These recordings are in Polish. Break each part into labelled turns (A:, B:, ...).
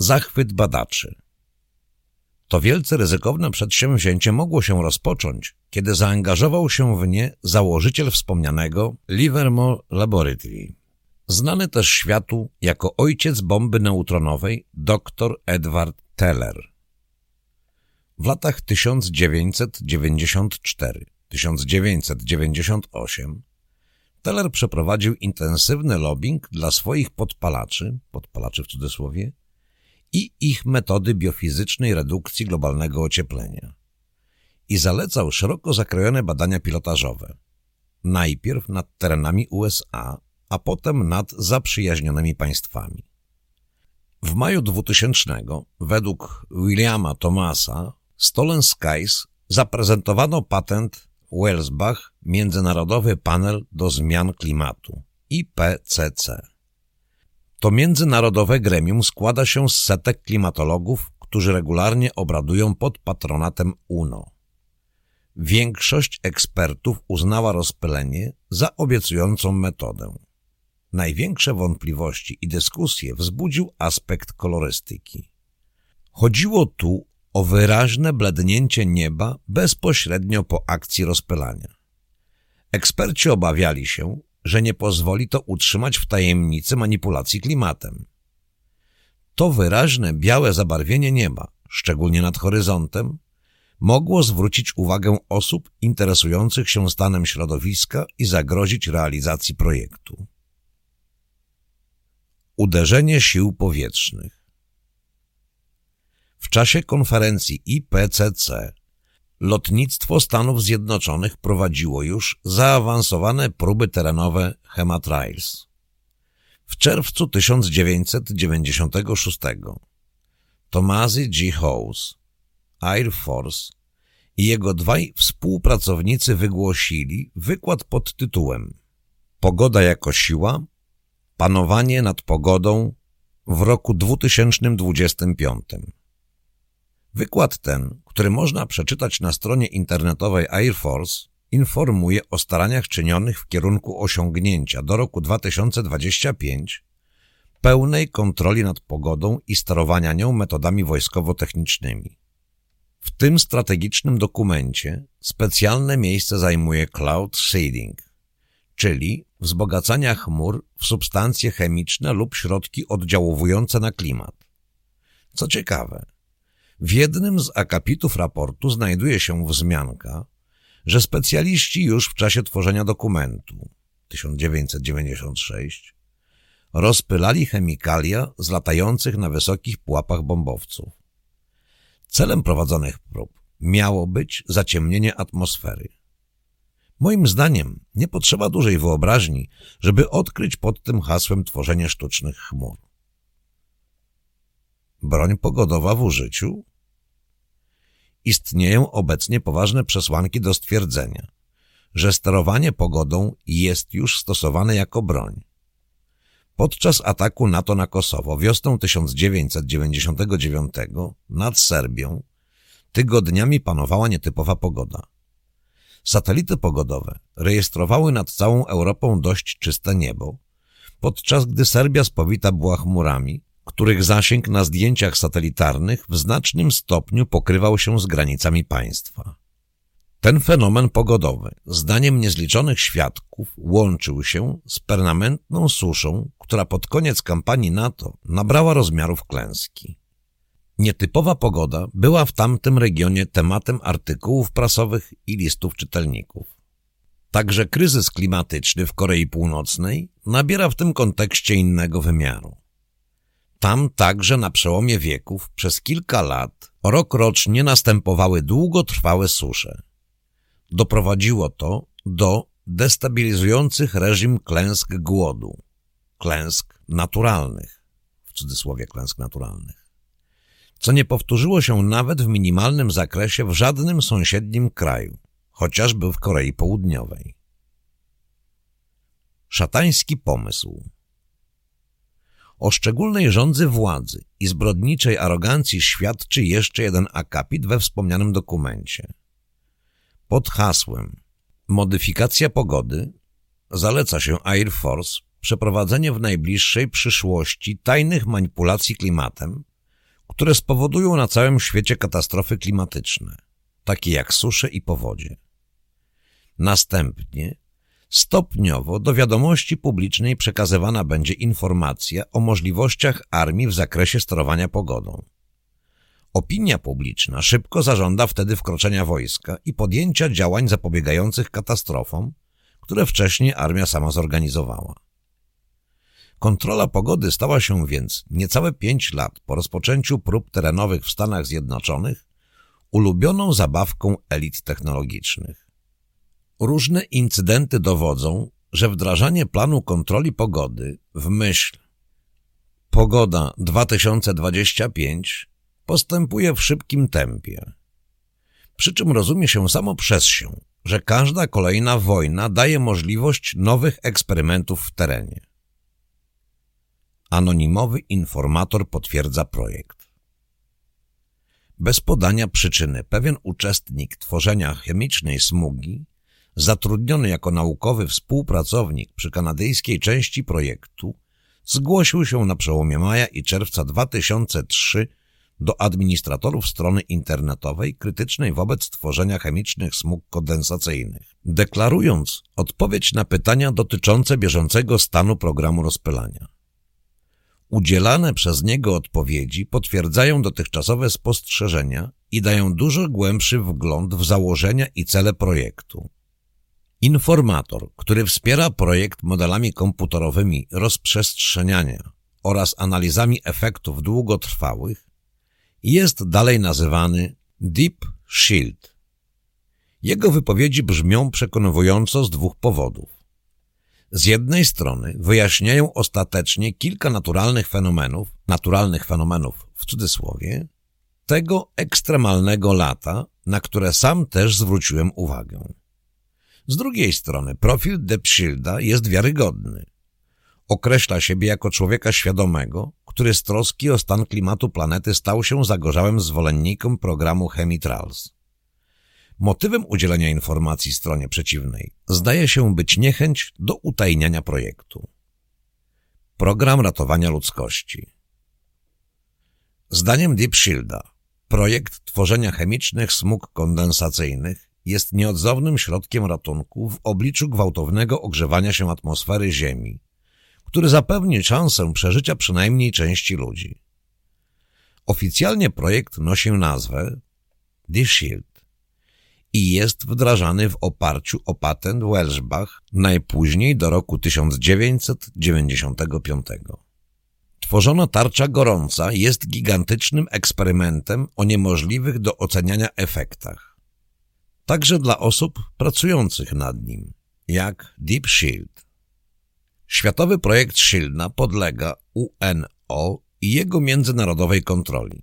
A: Zachwyt badaczy To wielce ryzykowne przedsięwzięcie mogło się rozpocząć, kiedy zaangażował się w nie założyciel wspomnianego Livermore Laboratory. Znany też światu jako ojciec bomby neutronowej dr Edward Teller. W latach 1994-1998 Teller przeprowadził intensywny lobbying dla swoich podpalaczy, podpalaczy w cudzysłowie, i ich metody biofizycznej redukcji globalnego ocieplenia. I zalecał szeroko zakrojone badania pilotażowe. Najpierw nad terenami USA, a potem nad zaprzyjaźnionymi państwami. W maju 2000 według Williama Thomasa Stolen Skies zaprezentowano patent Welsbach Międzynarodowy Panel do Zmian Klimatu IPCC. To międzynarodowe gremium składa się z setek klimatologów, którzy regularnie obradują pod patronatem UNO. Większość ekspertów uznała rozpylenie za obiecującą metodę. Największe wątpliwości i dyskusje wzbudził aspekt kolorystyki. Chodziło tu o wyraźne blednięcie nieba bezpośrednio po akcji rozpylania. Eksperci obawiali się, że nie pozwoli to utrzymać w tajemnicy manipulacji klimatem. To wyraźne białe zabarwienie nieba, szczególnie nad horyzontem, mogło zwrócić uwagę osób interesujących się stanem środowiska i zagrozić realizacji projektu. Uderzenie sił powietrznych W czasie konferencji IPCC lotnictwo Stanów Zjednoczonych prowadziło już zaawansowane próby terenowe Hematrials. W czerwcu 1996 Tomazy G. Howes, Air Force i jego dwaj współpracownicy wygłosili wykład pod tytułem Pogoda jako siła, panowanie nad pogodą w roku 2025. Wykład ten, który można przeczytać na stronie internetowej Air Force, informuje o staraniach czynionych w kierunku osiągnięcia do roku 2025 pełnej kontroli nad pogodą i sterowania nią metodami wojskowo-technicznymi. W tym strategicznym dokumencie specjalne miejsce zajmuje cloud seeding, czyli wzbogacania chmur w substancje chemiczne lub środki oddziałowujące na klimat. Co ciekawe, w jednym z akapitów raportu znajduje się wzmianka, że specjaliści już w czasie tworzenia dokumentu 1996 rozpylali chemikalia z latających na wysokich pułapach bombowców. Celem prowadzonych prób miało być zaciemnienie atmosfery. Moim zdaniem nie potrzeba dużej wyobraźni, żeby odkryć pod tym hasłem tworzenie sztucznych chmur. Broń pogodowa w użyciu? Istnieją obecnie poważne przesłanki do stwierdzenia, że sterowanie pogodą jest już stosowane jako broń. Podczas ataku NATO na Kosowo wiosną 1999 nad Serbią tygodniami panowała nietypowa pogoda. Satelity pogodowe rejestrowały nad całą Europą dość czyste niebo, podczas gdy Serbia spowita była chmurami, których zasięg na zdjęciach satelitarnych w znacznym stopniu pokrywał się z granicami państwa. Ten fenomen pogodowy, zdaniem niezliczonych świadków, łączył się z permanentną suszą, która pod koniec kampanii NATO nabrała rozmiarów klęski. Nietypowa pogoda była w tamtym regionie tematem artykułów prasowych i listów czytelników. Także kryzys klimatyczny w Korei Północnej nabiera w tym kontekście innego wymiaru. Tam także na przełomie wieków przez kilka lat rok rocznie następowały długotrwałe susze. Doprowadziło to do destabilizujących reżim klęsk głodu, klęsk naturalnych, w cudzysłowie klęsk naturalnych, co nie powtórzyło się nawet w minimalnym zakresie w żadnym sąsiednim kraju, chociażby w Korei Południowej. Szatański pomysł o szczególnej rządzy władzy i zbrodniczej arogancji świadczy jeszcze jeden akapit we wspomnianym dokumencie. Pod hasłem Modyfikacja pogody zaleca się Air Force przeprowadzenie w najbliższej przyszłości tajnych manipulacji klimatem które spowodują na całym świecie katastrofy klimatyczne, takie jak susze i powodzie. Następnie stopniowo do wiadomości publicznej przekazywana będzie informacja o możliwościach armii w zakresie sterowania pogodą. Opinia publiczna szybko zażąda wtedy wkroczenia wojska i podjęcia działań zapobiegających katastrofom, które wcześniej armia sama zorganizowała. Kontrola pogody stała się więc niecałe pięć lat po rozpoczęciu prób terenowych w Stanach Zjednoczonych ulubioną zabawką elit technologicznych. Różne incydenty dowodzą, że wdrażanie planu kontroli pogody w myśl Pogoda 2025 postępuje w szybkim tempie. Przy czym rozumie się samo przez się, że każda kolejna wojna daje możliwość nowych eksperymentów w terenie. Anonimowy informator potwierdza projekt. Bez podania przyczyny pewien uczestnik tworzenia chemicznej smugi, zatrudniony jako naukowy współpracownik przy kanadyjskiej części projektu, zgłosił się na przełomie maja i czerwca 2003 do administratorów strony internetowej krytycznej wobec tworzenia chemicznych smug kondensacyjnych, deklarując odpowiedź na pytania dotyczące bieżącego stanu programu rozpylania. Udzielane przez niego odpowiedzi potwierdzają dotychczasowe spostrzeżenia i dają dużo głębszy wgląd w założenia i cele projektu. Informator, który wspiera projekt modelami komputerowymi rozprzestrzeniania oraz analizami efektów długotrwałych, jest dalej nazywany Deep Shield. Jego wypowiedzi brzmią przekonująco z dwóch powodów. Z jednej strony wyjaśniają ostatecznie kilka naturalnych fenomenów, naturalnych fenomenów w cudzysłowie, tego ekstremalnego lata, na które sam też zwróciłem uwagę. Z drugiej strony profil Depshilda jest wiarygodny. Określa siebie jako człowieka świadomego, który z troski o stan klimatu planety stał się zagorzałym zwolennikiem programu Chemitrals. Motywem udzielenia informacji stronie przeciwnej zdaje się być niechęć do utajniania projektu. Program ratowania ludzkości Zdaniem Deep Shielda projekt tworzenia chemicznych smug kondensacyjnych jest nieodzownym środkiem ratunku w obliczu gwałtownego ogrzewania się atmosfery Ziemi, który zapewni szansę przeżycia przynajmniej części ludzi. Oficjalnie projekt nosi nazwę The Shield i jest wdrażany w oparciu o patent Welshbach najpóźniej do roku 1995. Tworzona tarcza gorąca jest gigantycznym eksperymentem o niemożliwych do oceniania efektach. Także dla osób pracujących nad nim, jak Deep Shield. Światowy projekt Shieldna podlega UNO i jego międzynarodowej kontroli.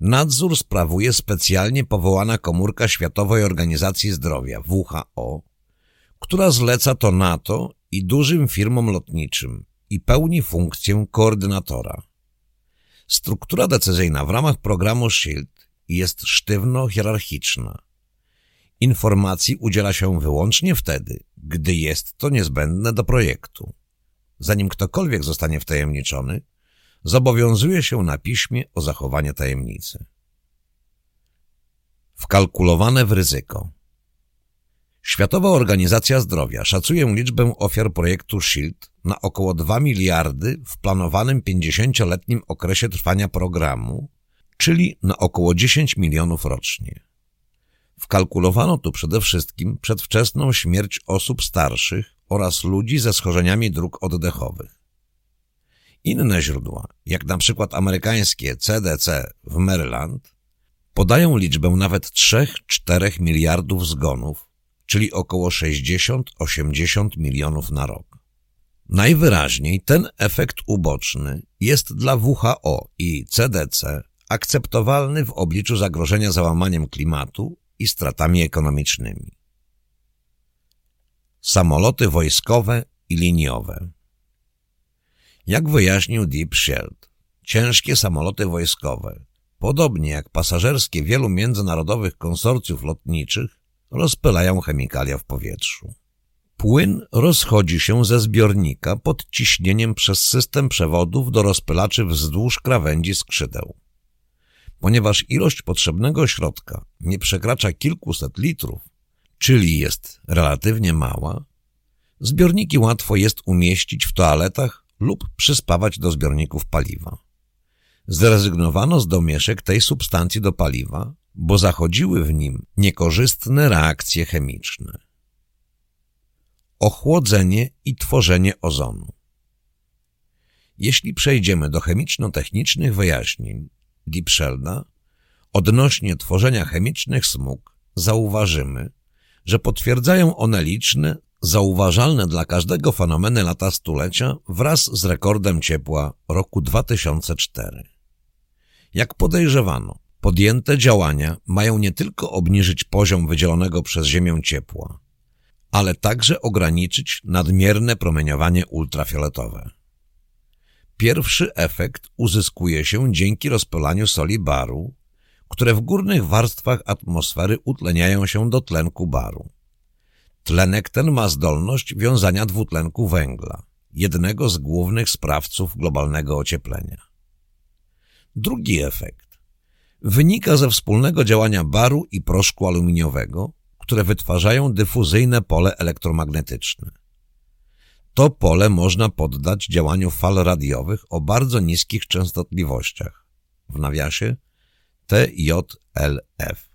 A: Nadzór sprawuje specjalnie powołana komórka Światowej Organizacji Zdrowia WHO, która zleca to NATO i dużym firmom lotniczym i pełni funkcję koordynatora. Struktura decyzyjna w ramach programu SHIELD jest sztywno-hierarchiczna. Informacji udziela się wyłącznie wtedy, gdy jest to niezbędne do projektu. Zanim ktokolwiek zostanie wtajemniczony, zobowiązuje się na piśmie o zachowanie tajemnicy. Wkalkulowane w ryzyko Światowa Organizacja Zdrowia szacuje liczbę ofiar projektu SHIELD na około 2 miliardy w planowanym 50-letnim okresie trwania programu, czyli na około 10 milionów rocznie. Wkalkulowano tu przede wszystkim przedwczesną śmierć osób starszych oraz ludzi ze schorzeniami dróg oddechowych. Inne źródła, jak na przykład amerykańskie CDC w Maryland, podają liczbę nawet 3-4 miliardów zgonów, czyli około 60-80 milionów na rok. Najwyraźniej ten efekt uboczny jest dla WHO i CDC akceptowalny w obliczu zagrożenia załamaniem klimatu i stratami ekonomicznymi. Samoloty wojskowe i liniowe Jak wyjaśnił Deep Shield, ciężkie samoloty wojskowe, podobnie jak pasażerskie wielu międzynarodowych konsorcjów lotniczych, rozpylają chemikalia w powietrzu. Płyn rozchodzi się ze zbiornika pod ciśnieniem przez system przewodów do rozpylaczy wzdłuż krawędzi skrzydeł. Ponieważ ilość potrzebnego środka nie przekracza kilkuset litrów, czyli jest relatywnie mała, zbiorniki łatwo jest umieścić w toaletach lub przyspawać do zbiorników paliwa. Zrezygnowano z domieszek tej substancji do paliwa, bo zachodziły w nim niekorzystne reakcje chemiczne. Ochłodzenie i tworzenie ozonu Jeśli przejdziemy do chemiczno-technicznych wyjaśnień Dipschelda odnośnie tworzenia chemicznych smug, zauważymy, że potwierdzają one liczne, zauważalne dla każdego fenomeny lata stulecia wraz z rekordem ciepła roku 2004. Jak podejrzewano, podjęte działania mają nie tylko obniżyć poziom wydzielonego przez Ziemię ciepła, ale także ograniczyć nadmierne promieniowanie ultrafioletowe. Pierwszy efekt uzyskuje się dzięki rozpylaniu soli baru, które w górnych warstwach atmosfery utleniają się do tlenku baru. Tlenek ten ma zdolność wiązania dwutlenku węgla, jednego z głównych sprawców globalnego ocieplenia. Drugi efekt wynika ze wspólnego działania baru i proszku aluminiowego, które wytwarzają dyfuzyjne pole elektromagnetyczne. To pole można poddać działaniu fal radiowych o bardzo niskich częstotliwościach, w nawiasie TJLF,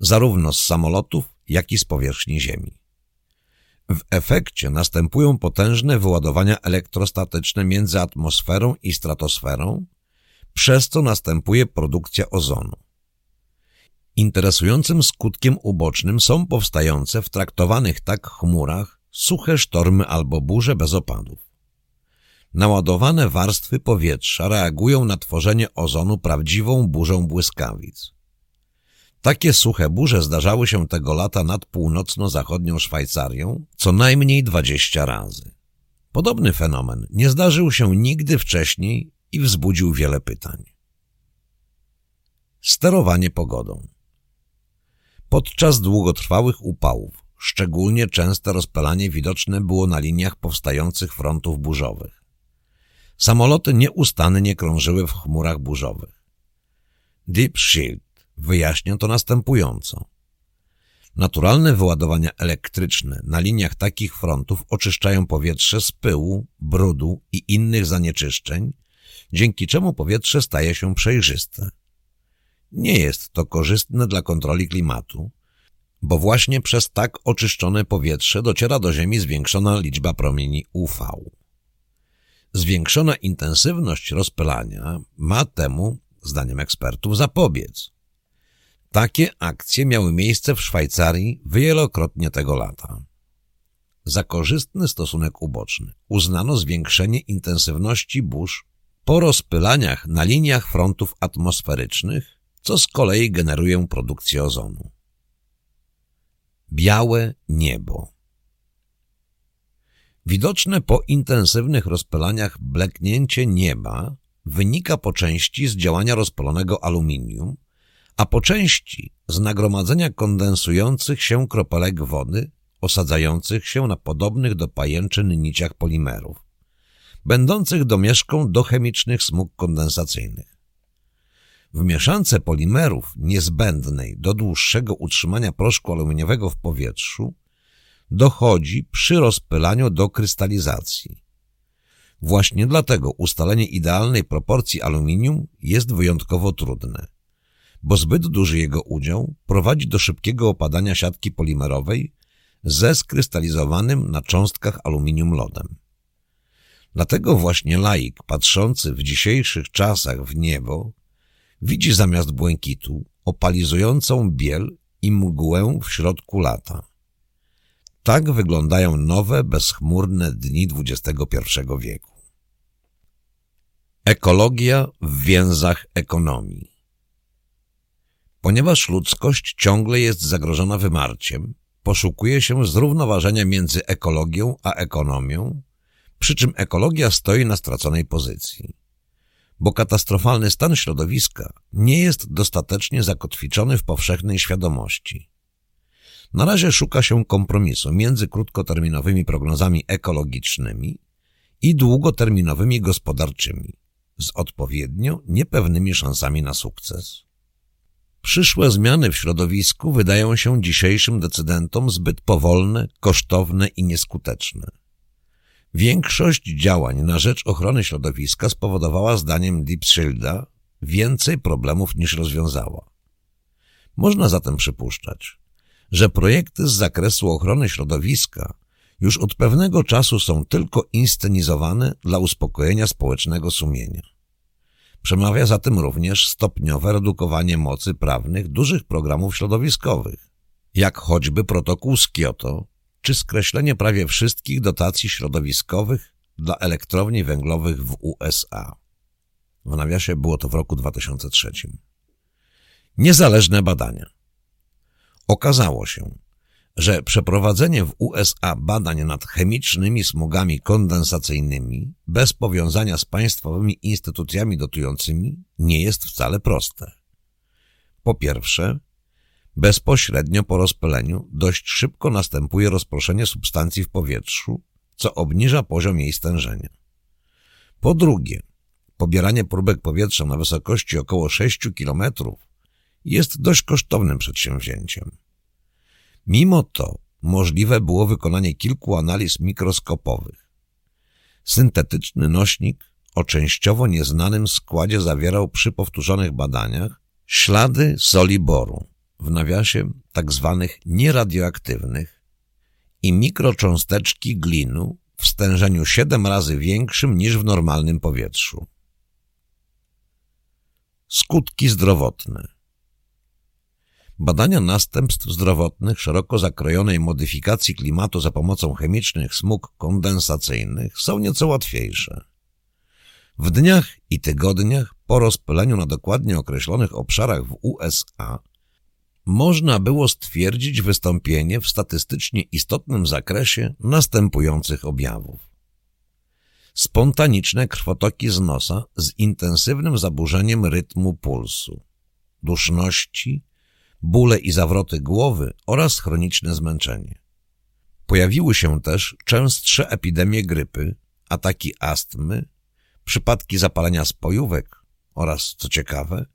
A: zarówno z samolotów, jak i z powierzchni Ziemi. W efekcie następują potężne wyładowania elektrostatyczne między atmosferą i stratosferą, przez co następuje produkcja ozonu. Interesującym skutkiem ubocznym są powstające w traktowanych tak chmurach suche sztormy albo burze bez opadów. Naładowane warstwy powietrza reagują na tworzenie ozonu prawdziwą burzą błyskawic. Takie suche burze zdarzały się tego lata nad północno-zachodnią Szwajcarią co najmniej 20 razy. Podobny fenomen nie zdarzył się nigdy wcześniej i wzbudził wiele pytań. Sterowanie pogodą Podczas długotrwałych upałów szczególnie częste rozpalanie widoczne było na liniach powstających frontów burzowych. Samoloty nieustannie krążyły w chmurach burzowych. Deep Shield wyjaśnia to następująco. Naturalne wyładowania elektryczne na liniach takich frontów oczyszczają powietrze z pyłu, brudu i innych zanieczyszczeń, dzięki czemu powietrze staje się przejrzyste. Nie jest to korzystne dla kontroli klimatu, bo właśnie przez tak oczyszczone powietrze dociera do Ziemi zwiększona liczba promieni UV. Zwiększona intensywność rozpylania ma temu, zdaniem ekspertów, zapobiec. Takie akcje miały miejsce w Szwajcarii wielokrotnie tego lata. Za korzystny stosunek uboczny uznano zwiększenie intensywności burz po rozpylaniach na liniach frontów atmosferycznych, co z kolei generuje produkcję ozonu. Białe niebo Widoczne po intensywnych rozpylaniach bleknięcie nieba wynika po części z działania rozpalonego aluminium, a po części z nagromadzenia kondensujących się kropelek wody osadzających się na podobnych do pajęczyn niciach polimerów, będących domieszką do chemicznych smug kondensacyjnych. W mieszance polimerów niezbędnej do dłuższego utrzymania proszku aluminiowego w powietrzu dochodzi przy rozpylaniu do krystalizacji. Właśnie dlatego ustalenie idealnej proporcji aluminium jest wyjątkowo trudne, bo zbyt duży jego udział prowadzi do szybkiego opadania siatki polimerowej ze skrystalizowanym na cząstkach aluminium lodem. Dlatego właśnie laik patrzący w dzisiejszych czasach w niebo widzi zamiast błękitu opalizującą biel i mgłę w środku lata. Tak wyglądają nowe, bezchmurne dni XXI wieku. Ekologia w więzach ekonomii Ponieważ ludzkość ciągle jest zagrożona wymarciem, poszukuje się zrównoważenia między ekologią a ekonomią, przy czym ekologia stoi na straconej pozycji bo katastrofalny stan środowiska nie jest dostatecznie zakotwiczony w powszechnej świadomości. Na razie szuka się kompromisu między krótkoterminowymi prognozami ekologicznymi i długoterminowymi gospodarczymi, z odpowiednio niepewnymi szansami na sukces. Przyszłe zmiany w środowisku wydają się dzisiejszym decydentom zbyt powolne, kosztowne i nieskuteczne. Większość działań na rzecz ochrony środowiska spowodowała zdaniem Deepshielda więcej problemów niż rozwiązała. Można zatem przypuszczać, że projekty z zakresu ochrony środowiska już od pewnego czasu są tylko inscenizowane dla uspokojenia społecznego sumienia. Przemawia za tym również stopniowe redukowanie mocy prawnych dużych programów środowiskowych, jak choćby protokół z Kyoto, czy skreślenie prawie wszystkich dotacji środowiskowych dla elektrowni węglowych w USA. W nawiasie było to w roku 2003. Niezależne badania. Okazało się, że przeprowadzenie w USA badań nad chemicznymi smugami kondensacyjnymi bez powiązania z państwowymi instytucjami dotującymi nie jest wcale proste. Po pierwsze, bezpośrednio po rozpyleniu dość szybko następuje rozproszenie substancji w powietrzu, co obniża poziom jej stężenia. Po drugie, pobieranie próbek powietrza na wysokości około 6 km jest dość kosztownym przedsięwzięciem. Mimo to możliwe było wykonanie kilku analiz mikroskopowych. Syntetyczny nośnik o częściowo nieznanym składzie zawierał przy powtórzonych badaniach ślady soli boru, w nawiasie tak zwanych nieradioaktywnych i mikrocząsteczki glinu w stężeniu 7 razy większym niż w normalnym powietrzu. Skutki zdrowotne Badania następstw zdrowotnych szeroko zakrojonej modyfikacji klimatu za pomocą chemicznych smug kondensacyjnych są nieco łatwiejsze. W dniach i tygodniach po rozpyleniu na dokładnie określonych obszarach w USA można było stwierdzić wystąpienie w statystycznie istotnym zakresie następujących objawów. Spontaniczne krwotoki z nosa z intensywnym zaburzeniem rytmu pulsu, duszności, bóle i zawroty głowy oraz chroniczne zmęczenie. Pojawiły się też częstsze epidemie grypy, ataki astmy, przypadki zapalenia spojówek oraz, co ciekawe,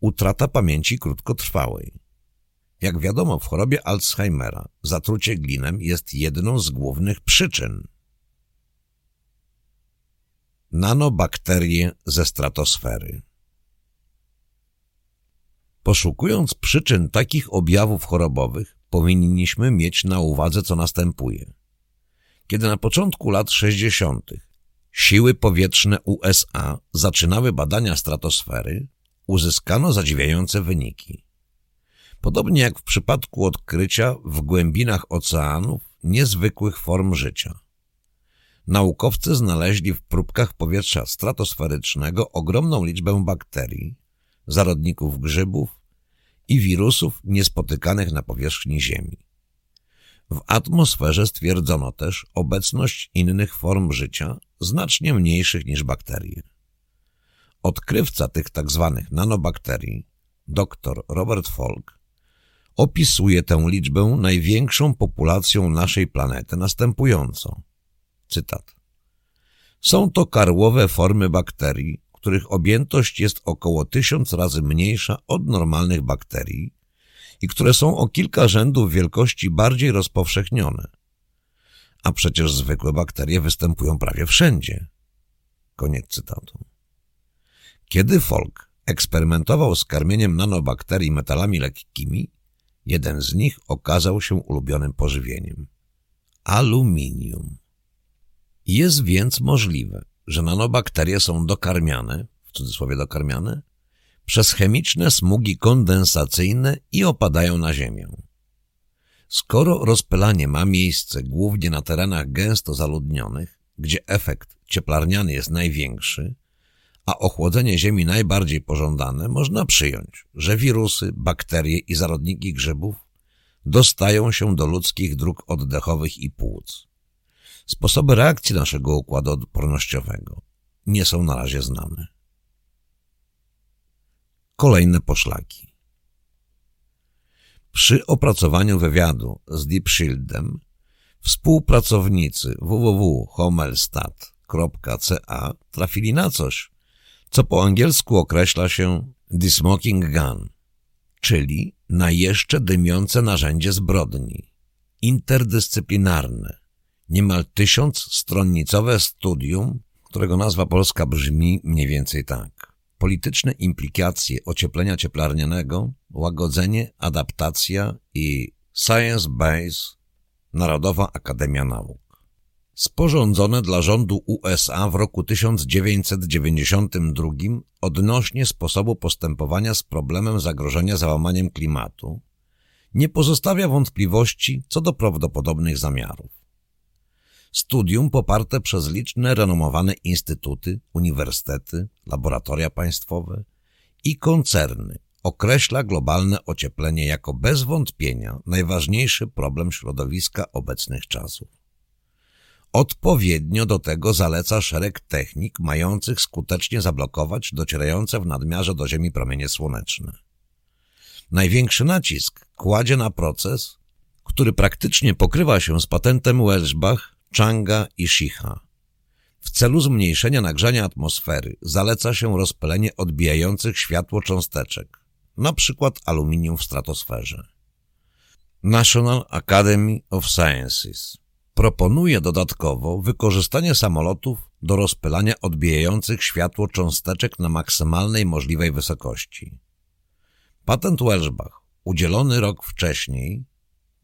A: utrata pamięci krótkotrwałej. Jak wiadomo, w chorobie Alzheimera zatrucie glinem jest jedną z głównych przyczyn. Nanobakterie ze stratosfery Poszukując przyczyn takich objawów chorobowych, powinniśmy mieć na uwadze, co następuje. Kiedy na początku lat 60. siły powietrzne USA zaczynały badania stratosfery, uzyskano zadziwiające wyniki. Podobnie jak w przypadku odkrycia w głębinach oceanów niezwykłych form życia. Naukowcy znaleźli w próbkach powietrza stratosferycznego ogromną liczbę bakterii, zarodników grzybów i wirusów niespotykanych na powierzchni Ziemi. W atmosferze stwierdzono też obecność innych form życia, znacznie mniejszych niż bakterie. Odkrywca tych tzw. Tak nanobakterii, dr Robert Folk, opisuje tę liczbę największą populacją naszej planety następująco. Cytat. Są to karłowe formy bakterii, których objętość jest około tysiąc razy mniejsza od normalnych bakterii i które są o kilka rzędów wielkości bardziej rozpowszechnione. A przecież zwykłe bakterie występują prawie wszędzie. Koniec cytatu. Kiedy Folk eksperymentował z karmieniem nanobakterii metalami lekkimi, jeden z nich okazał się ulubionym pożywieniem. Aluminium. Jest więc możliwe, że nanobakterie są dokarmiane, w cudzysłowie dokarmiane, przez chemiczne smugi kondensacyjne i opadają na ziemię. Skoro rozpylanie ma miejsce głównie na terenach gęsto zaludnionych, gdzie efekt cieplarniany jest największy, a ochłodzenie ziemi najbardziej pożądane, można przyjąć, że wirusy, bakterie i zarodniki grzybów dostają się do ludzkich dróg oddechowych i płuc. Sposoby reakcji naszego układu odpornościowego nie są na razie znane. Kolejne poszlaki. Przy opracowaniu wywiadu z Deep Shieldem współpracownicy www.homelstat.ca trafili na coś, co po angielsku określa się the smoking gun, czyli na jeszcze dymiące narzędzie zbrodni, interdyscyplinarne, niemal tysiąc stronnicowe studium, którego nazwa polska brzmi mniej więcej tak. Polityczne implikacje ocieplenia cieplarnianego, łagodzenie, adaptacja i Science Base Narodowa Akademia Nauk. Sporządzone dla rządu USA w roku 1992 odnośnie sposobu postępowania z problemem zagrożenia załamaniem klimatu nie pozostawia wątpliwości co do prawdopodobnych zamiarów. Studium poparte przez liczne renomowane instytuty, uniwersytety, laboratoria państwowe i koncerny określa globalne ocieplenie jako bez wątpienia najważniejszy problem środowiska obecnych czasów. Odpowiednio do tego zaleca szereg technik mających skutecznie zablokować docierające w nadmiarze do Ziemi promienie słoneczne. Największy nacisk kładzie na proces, który praktycznie pokrywa się z patentem Welsbach, Changa i Shiha. W celu zmniejszenia nagrzania atmosfery zaleca się rozpylenie odbijających światło cząsteczek, przykład aluminium w stratosferze. National Academy of Sciences proponuje dodatkowo wykorzystanie samolotów do rozpylania odbijających światło cząsteczek na maksymalnej możliwej wysokości. Patent Welshbach, udzielony rok wcześniej,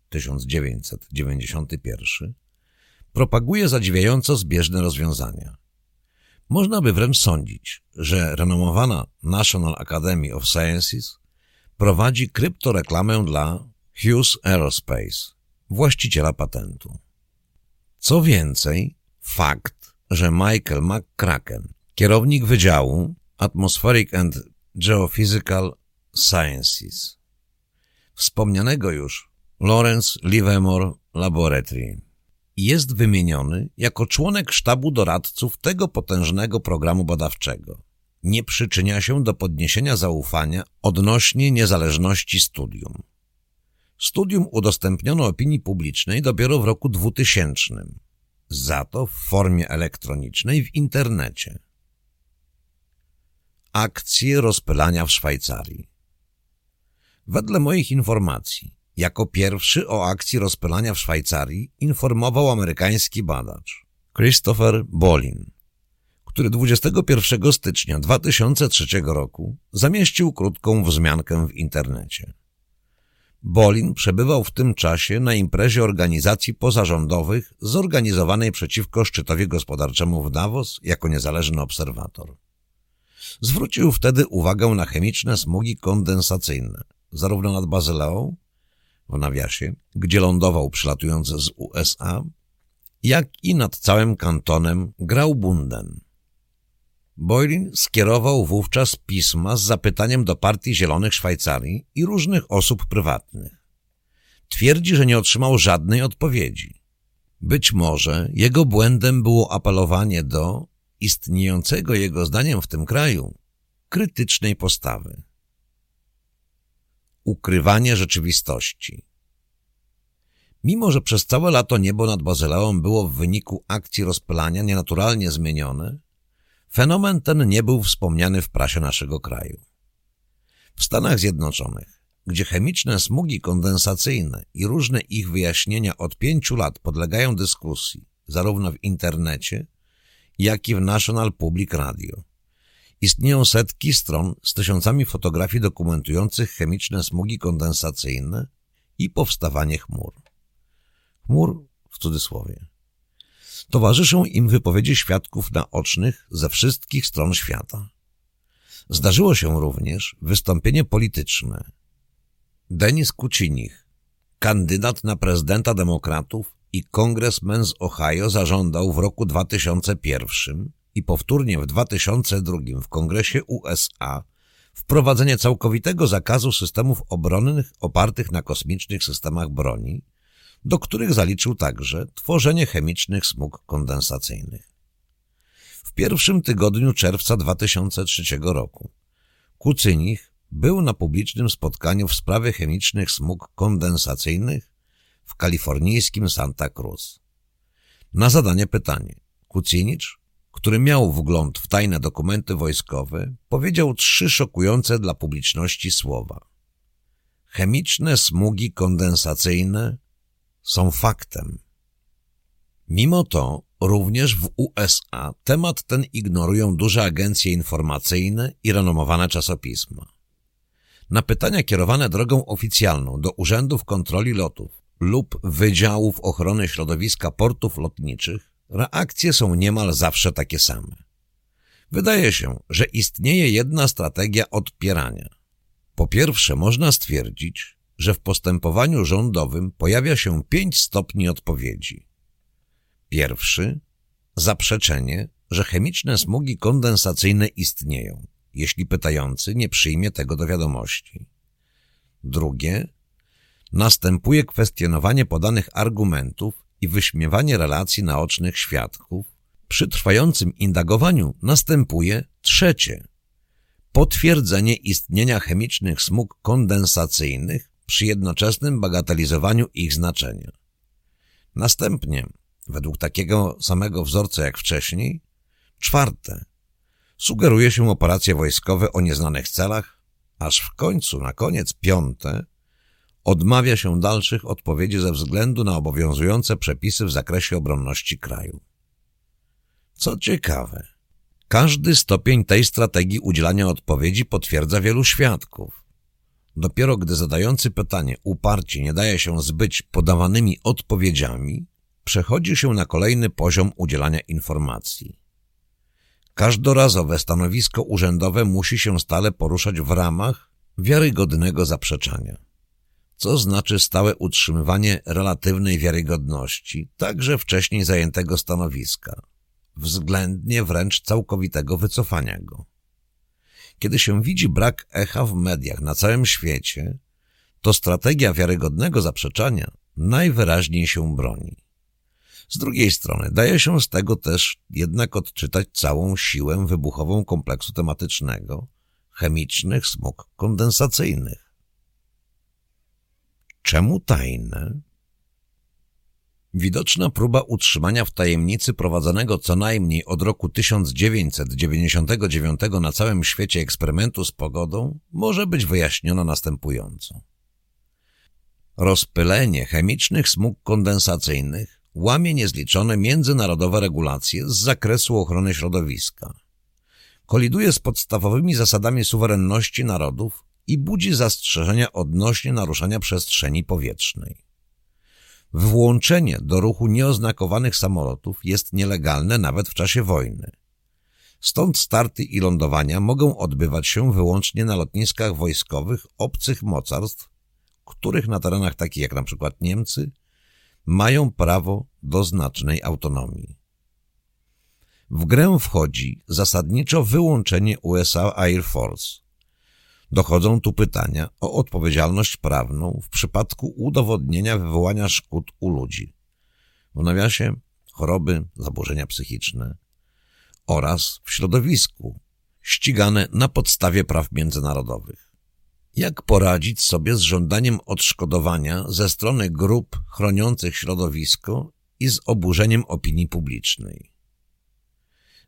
A: 1991, propaguje zadziwiająco zbieżne rozwiązania. Można by wręcz sądzić, że renomowana National Academy of Sciences prowadzi kryptoreklamę dla Hughes Aerospace, właściciela patentu. Co więcej, fakt, że Michael McCracken, kierownik Wydziału Atmospheric and Geophysical Sciences, wspomnianego już Lawrence Livermore Laboratory, jest wymieniony jako członek sztabu doradców tego potężnego programu badawczego. Nie przyczynia się do podniesienia zaufania odnośnie niezależności studium. Studium udostępniono opinii publicznej dopiero w roku 2000, za to w formie elektronicznej w internecie. Akcje rozpylania w Szwajcarii Wedle moich informacji jako pierwszy o akcji rozpylania w Szwajcarii informował amerykański badacz Christopher Bolin, który 21 stycznia 2003 roku zamieścił krótką wzmiankę w internecie. Bolin przebywał w tym czasie na imprezie organizacji pozarządowych zorganizowanej przeciwko szczytowi gospodarczemu w Davos jako niezależny obserwator. Zwrócił wtedy uwagę na chemiczne smugi kondensacyjne, zarówno nad Bazyleą, w nawiasie, gdzie lądował przylatując z USA, jak i nad całym kantonem Graubunden. Boylin skierował wówczas pisma z zapytaniem do Partii Zielonych Szwajcarii i różnych osób prywatnych. Twierdzi, że nie otrzymał żadnej odpowiedzi. Być może jego błędem było apelowanie do istniejącego jego zdaniem w tym kraju krytycznej postawy. Ukrywanie rzeczywistości Mimo, że przez całe lato niebo nad Bazyleą było w wyniku akcji rozpylania nienaturalnie zmienione, fenomen ten nie był wspomniany w prasie naszego kraju. W Stanach Zjednoczonych, gdzie chemiczne smugi kondensacyjne i różne ich wyjaśnienia od pięciu lat podlegają dyskusji, zarówno w internecie, jak i w National Public Radio, Istnieją setki stron z tysiącami fotografii dokumentujących chemiczne smugi kondensacyjne i powstawanie chmur. Chmur w cudzysłowie. Towarzyszą im wypowiedzi świadków naocznych ze wszystkich stron świata. Zdarzyło się również wystąpienie polityczne. Denis Kucinich, kandydat na prezydenta demokratów i kongresmen z Ohio zażądał w roku 2001 i powtórnie w 2002 w Kongresie USA wprowadzenie całkowitego zakazu systemów obronnych opartych na kosmicznych systemach broni, do których zaliczył także tworzenie chemicznych smug kondensacyjnych. W pierwszym tygodniu czerwca 2003 roku Kucynich był na publicznym spotkaniu w sprawie chemicznych smug kondensacyjnych w kalifornijskim Santa Cruz. Na zadanie pytanie, Kucynicz który miał wgląd w tajne dokumenty wojskowe, powiedział trzy szokujące dla publiczności słowa. Chemiczne smugi kondensacyjne są faktem. Mimo to również w USA temat ten ignorują duże agencje informacyjne i renomowane czasopisma. Na pytania kierowane drogą oficjalną do urzędów kontroli lotów lub wydziałów ochrony środowiska portów lotniczych reakcje są niemal zawsze takie same. Wydaje się, że istnieje jedna strategia odpierania. Po pierwsze, można stwierdzić, że w postępowaniu rządowym pojawia się pięć stopni odpowiedzi. Pierwszy – zaprzeczenie, że chemiczne smugi kondensacyjne istnieją, jeśli pytający nie przyjmie tego do wiadomości. Drugie – następuje kwestionowanie podanych argumentów i wyśmiewanie relacji naocznych świadków. Przy trwającym indagowaniu następuje trzecie – potwierdzenie istnienia chemicznych smug kondensacyjnych przy jednoczesnym bagatelizowaniu ich znaczenia. Następnie według takiego samego wzorca jak wcześniej. Czwarte. Sugeruje się operacje wojskowe o nieznanych celach, aż w końcu, na koniec piąte, odmawia się dalszych odpowiedzi ze względu na obowiązujące przepisy w zakresie obronności kraju. Co ciekawe, każdy stopień tej strategii udzielania odpowiedzi potwierdza wielu świadków. Dopiero gdy zadający pytanie uparcie nie daje się zbyć podawanymi odpowiedziami, przechodzi się na kolejny poziom udzielania informacji. Każdorazowe stanowisko urzędowe musi się stale poruszać w ramach wiarygodnego zaprzeczania, co znaczy stałe utrzymywanie relatywnej wiarygodności także wcześniej zajętego stanowiska, względnie wręcz całkowitego wycofania go. Kiedy się widzi brak echa w mediach na całym świecie, to strategia wiarygodnego zaprzeczania najwyraźniej się broni. Z drugiej strony daje się z tego też jednak odczytać całą siłę wybuchową kompleksu tematycznego chemicznych smug kondensacyjnych. Czemu tajne? Widoczna próba utrzymania w tajemnicy prowadzonego co najmniej od roku 1999 na całym świecie eksperymentu z pogodą może być wyjaśniona następująco. Rozpylenie chemicznych smug kondensacyjnych łamie niezliczone międzynarodowe regulacje z zakresu ochrony środowiska. Koliduje z podstawowymi zasadami suwerenności narodów i budzi zastrzeżenia odnośnie naruszania przestrzeni powietrznej. Włączenie do ruchu nieoznakowanych samolotów jest nielegalne nawet w czasie wojny. Stąd starty i lądowania mogą odbywać się wyłącznie na lotniskach wojskowych obcych mocarstw, których na terenach takich jak np. Niemcy mają prawo do znacznej autonomii. W grę wchodzi zasadniczo wyłączenie USA Air Force. Dochodzą tu pytania o odpowiedzialność prawną w przypadku udowodnienia wywołania szkód u ludzi. W nawiasie choroby, zaburzenia psychiczne oraz w środowisku ścigane na podstawie praw międzynarodowych. Jak poradzić sobie z żądaniem odszkodowania ze strony grup chroniących środowisko i z oburzeniem opinii publicznej?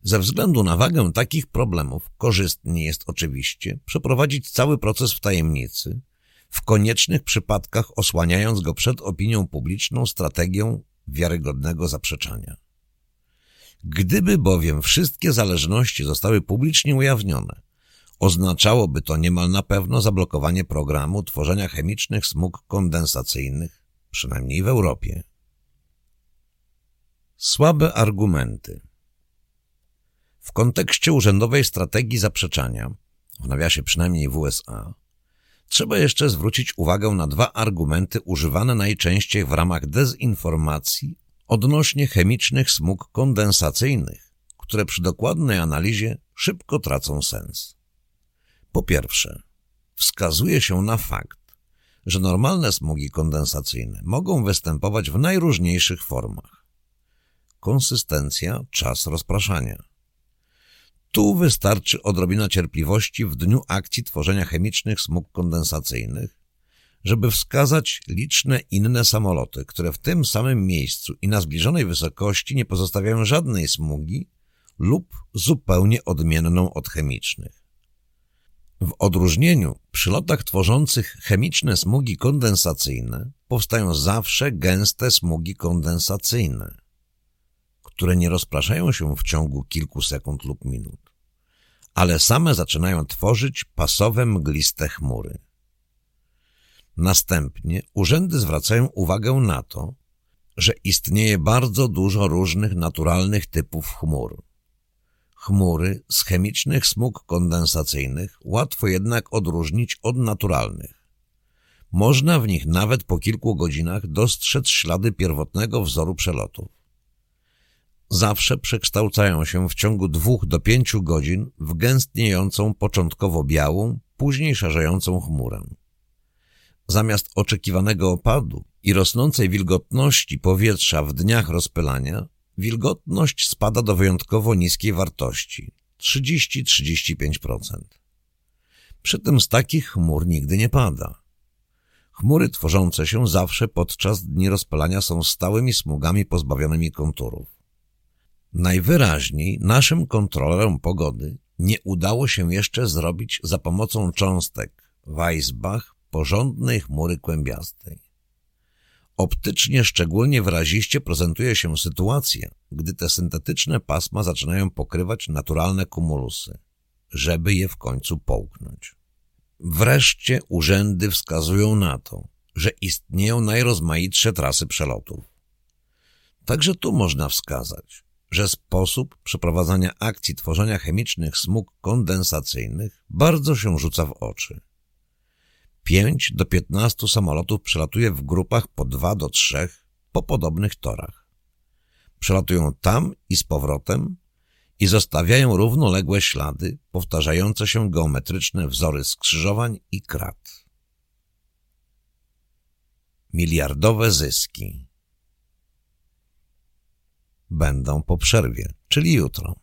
A: Ze względu na wagę takich problemów korzystnie jest oczywiście przeprowadzić cały proces w tajemnicy, w koniecznych przypadkach osłaniając go przed opinią publiczną strategią wiarygodnego zaprzeczania. Gdyby bowiem wszystkie zależności zostały publicznie ujawnione, Oznaczałoby to niemal na pewno zablokowanie programu tworzenia chemicznych smug kondensacyjnych, przynajmniej w Europie. Słabe argumenty W kontekście urzędowej strategii zaprzeczania, w nawiasie przynajmniej w USA, trzeba jeszcze zwrócić uwagę na dwa argumenty używane najczęściej w ramach dezinformacji odnośnie chemicznych smug kondensacyjnych, które przy dokładnej analizie szybko tracą sens. Po pierwsze, wskazuje się na fakt, że normalne smugi kondensacyjne mogą występować w najróżniejszych formach. Konsystencja, czas rozpraszania. Tu wystarczy odrobina cierpliwości w dniu akcji tworzenia chemicznych smug kondensacyjnych, żeby wskazać liczne inne samoloty, które w tym samym miejscu i na zbliżonej wysokości nie pozostawiają żadnej smugi lub zupełnie odmienną od chemicznych. W odróżnieniu przy lotach tworzących chemiczne smugi kondensacyjne powstają zawsze gęste smugi kondensacyjne, które nie rozpraszają się w ciągu kilku sekund lub minut, ale same zaczynają tworzyć pasowe mgliste chmury. Następnie urzędy zwracają uwagę na to, że istnieje bardzo dużo różnych naturalnych typów chmur. Chmury z chemicznych smug kondensacyjnych łatwo jednak odróżnić od naturalnych. Można w nich nawet po kilku godzinach dostrzec ślady pierwotnego wzoru przelotów. Zawsze przekształcają się w ciągu dwóch do pięciu godzin w gęstniejącą początkowo białą, później szarzejącą chmurę. Zamiast oczekiwanego opadu i rosnącej wilgotności powietrza w dniach rozpylania, wilgotność spada do wyjątkowo niskiej wartości 30-35%. Przy tym z takich chmur nigdy nie pada. Chmury tworzące się zawsze podczas dni rozpylania są stałymi smugami pozbawionymi konturów. Najwyraźniej naszym kontrolerom pogody nie udało się jeszcze zrobić za pomocą cząstek Weissbach porządnej chmury kłębiastej. Optycznie szczególnie wyraziście prezentuje się sytuacja, gdy te syntetyczne pasma zaczynają pokrywać naturalne kumulusy, żeby je w końcu połknąć. Wreszcie urzędy wskazują na to, że istnieją najrozmaitsze trasy przelotów. Także tu można wskazać, że sposób przeprowadzania akcji tworzenia chemicznych smug kondensacyjnych bardzo się rzuca w oczy. 5 do 15 samolotów przelatuje w grupach po 2 do 3 po podobnych torach. Przelatują tam i z powrotem i zostawiają równoległe ślady, powtarzające się geometryczne wzory skrzyżowań i krat. Miliardowe zyski będą po przerwie, czyli jutro.